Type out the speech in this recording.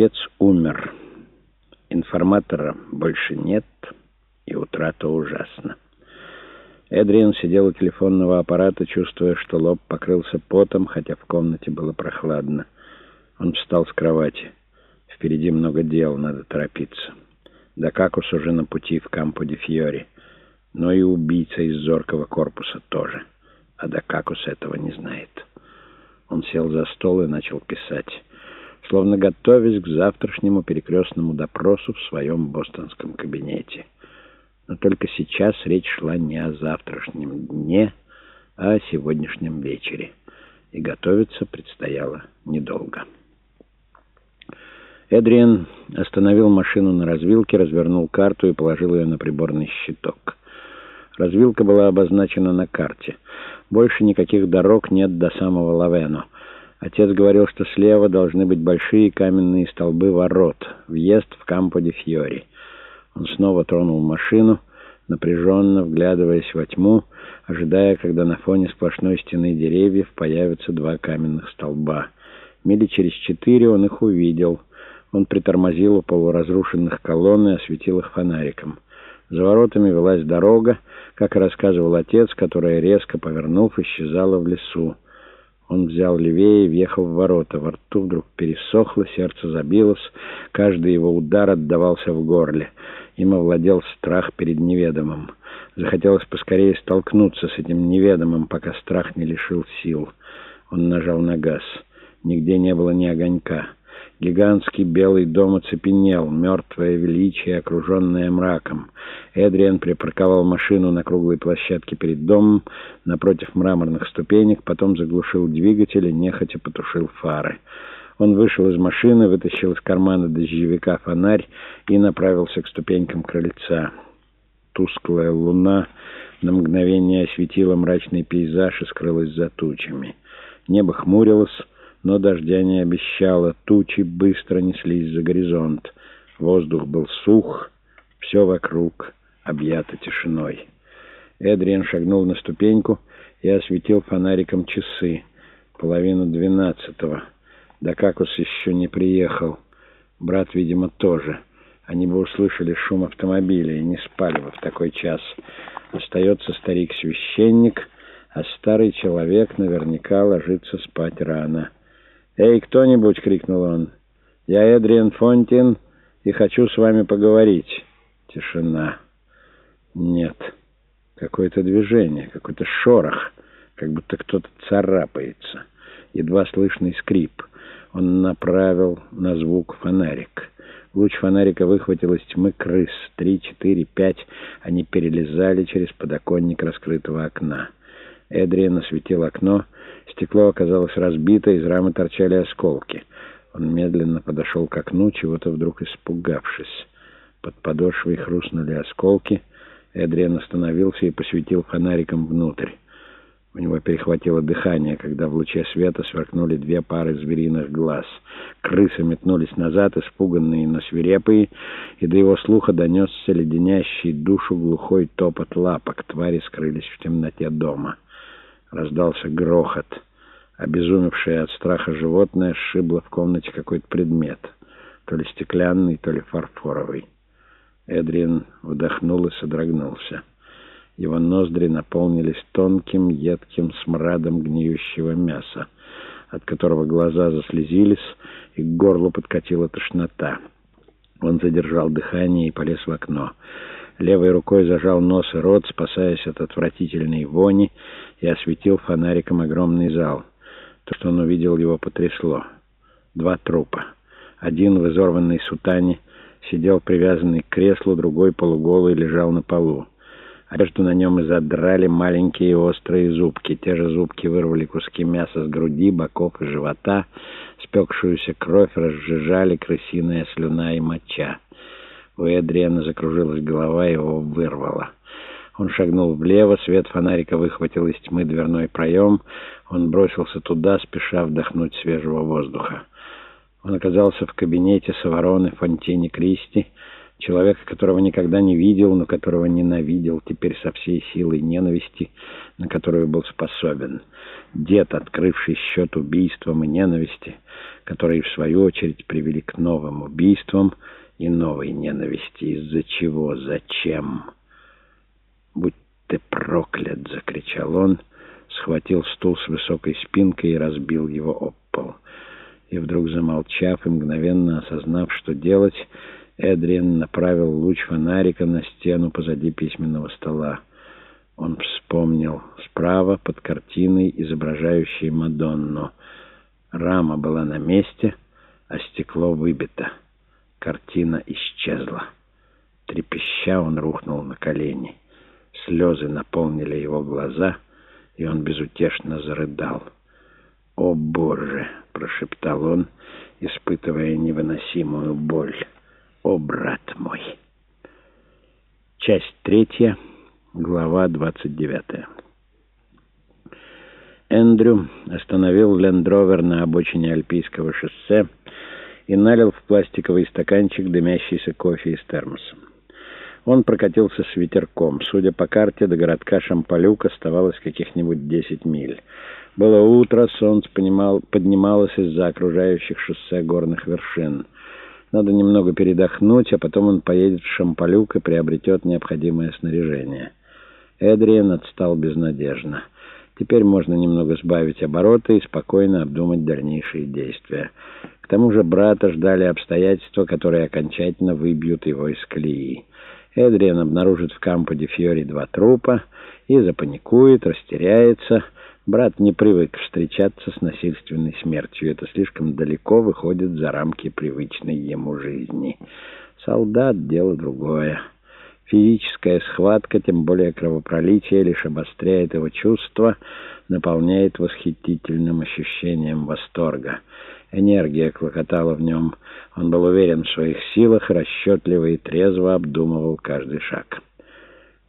Отец умер. Информатора больше нет, и утрата ужасна. Эдриан сидел у телефонного аппарата, чувствуя, что лоб покрылся потом, хотя в комнате было прохладно. Он встал с кровати. Впереди много дел, надо торопиться. Да Какус уже на пути в Кампо-де-Фьори. Но и убийца из зоркого корпуса тоже. А Дакакус этого не знает. Он сел за стол и начал писать, словно готовясь к завтрашнему перекрестному допросу в своем бостонском кабинете. Но только сейчас речь шла не о завтрашнем дне, а о сегодняшнем вечере. И готовиться предстояло недолго. Эдриан остановил машину на развилке, развернул карту и положил ее на приборный щиток. Развилка была обозначена на карте. Больше никаких дорог нет до самого Лавено. Отец говорил, что слева должны быть большие каменные столбы ворот. Въезд в Кампо-де-Фьори. Он снова тронул машину, напряженно вглядываясь во тьму, ожидая, когда на фоне сплошной стены деревьев появятся два каменных столба. Мили через четыре он их увидел. Он притормозил у полуразрушенных колонн и осветил их фонариком. За воротами велась дорога, как рассказывал отец, которая, резко повернув, исчезала в лесу. Он взял левее въехал в ворота. Во рту вдруг пересохло, сердце забилось, каждый его удар отдавался в горле. Им овладел страх перед неведомым. Захотелось поскорее столкнуться с этим неведомым, пока страх не лишил сил. Он нажал на газ. Нигде не было ни огонька. Гигантский белый дом оцепенел, мертвое величие, окруженное мраком. Эдриан припарковал машину на круглой площадке перед домом, напротив мраморных ступенек, потом заглушил двигатель и нехотя потушил фары. Он вышел из машины, вытащил из кармана дождевика фонарь и направился к ступенькам крыльца. Тусклая луна на мгновение осветила мрачный пейзаж и скрылась за тучами. Небо хмурилось, но дождя не обещало, тучи быстро неслись за горизонт. Воздух был сух, все вокруг объято тишиной. Эдриан шагнул на ступеньку и осветил фонариком часы. Половину двенадцатого. Да как Дакакус еще не приехал. Брат, видимо, тоже. Они бы услышали шум автомобиля и не спали бы в такой час. Остается старик-священник, а старый человек наверняка ложится спать рано. «Эй, кто-нибудь!» — крикнул он. «Я Эдриан Фонтин и хочу с вами поговорить». Тишина. Нет. Какое-то движение, какой-то шорох, как будто кто-то царапается. Едва слышный скрип. Он направил на звук фонарик. Луч фонарика выхватил из тьмы крыс. Три, четыре, пять. Они перелезали через подоконник раскрытого окна. Эдриан осветил окно. Стекло оказалось разбито, из рамы торчали осколки. Он медленно подошел к окну, чего-то вдруг испугавшись. Под подошвой хрустнули осколки. Эдриан остановился и посветил фонариком внутрь. У него перехватило дыхание, когда в луче света сверкнули две пары звериных глаз. Крысы метнулись назад, испуганные, но свирепые, и до его слуха донесся леденящий душу глухой топот лапок. Твари скрылись в темноте дома. Раздался грохот. Обезумевшее от страха животное сшибло в комнате какой-то предмет. То ли стеклянный, то ли фарфоровый. Эдриан вдохнул и содрогнулся. Его ноздри наполнились тонким, едким смрадом гниющего мяса, от которого глаза заслезились и к горлу подкатила тошнота. Он задержал дыхание и полез в окно. Левой рукой зажал нос и рот, спасаясь от отвратительной вони, и осветил фонариком огромный зал. То, что он увидел, его потрясло. Два трупа. Один в изорванной сутане сидел привязанный к креслу, другой полуголый лежал на полу. Одежду на нем и задрали маленькие острые зубки. Те же зубки вырвали куски мяса с груди, боков и живота. Спекшуюся кровь разжижали крысиная слюна и моча. У Эдриана закружилась голова, его вырвало. Он шагнул влево, свет фонарика выхватил из тьмы дверной проем. Он бросился туда, спеша вдохнуть свежего воздуха. Он оказался в кабинете Савороны Фонтини Кристи, человека, которого никогда не видел, но которого ненавидел теперь со всей силой ненависти, на которую был способен. Дед, открывший счет убийствам и ненависти, которые, в свою очередь, привели к новым убийствам и новой ненависти. Из-за чего? Зачем? «Будь ты проклят!» — закричал он, схватил стул с высокой спинкой и разбил его об пол. И вдруг, замолчав и мгновенно осознав, что делать, Эдриан направил луч фонарика на стену позади письменного стола. Он вспомнил справа под картиной, изображающей Мадонну. Рама была на месте, а стекло выбито. Картина исчезла. Трепеща он рухнул на колени. Слезы наполнили его глаза, и он безутешно зарыдал. «О, Боже!» — прошептал он, испытывая невыносимую боль. «О, брат мой!» Часть третья, глава двадцать девятая. Эндрю остановил лендровер на обочине Альпийского шоссе и налил в пластиковый стаканчик дымящийся кофе из термоса. Он прокатился с ветерком. Судя по карте, до городка Шампалюк оставалось каких-нибудь десять миль. Было утро, солнце понимал, поднималось из-за окружающих шоссе горных вершин. Надо немного передохнуть, а потом он поедет в Шампалюк и приобретет необходимое снаряжение. Эдриен отстал безнадежно. Теперь можно немного сбавить обороты и спокойно обдумать дальнейшие действия. К тому же брата ждали обстоятельства, которые окончательно выбьют его из колеи. Эдриан обнаружит в Кампо де Фьори два трупа и запаникует, растеряется. Брат не привык встречаться с насильственной смертью. Это слишком далеко выходит за рамки привычной ему жизни. Солдат — дело другое. Физическая схватка, тем более кровопролитие, лишь обостряет его чувства, наполняет восхитительным ощущением восторга. Энергия клокотала в нем. Он был уверен в своих силах, расчетливо и трезво обдумывал каждый шаг.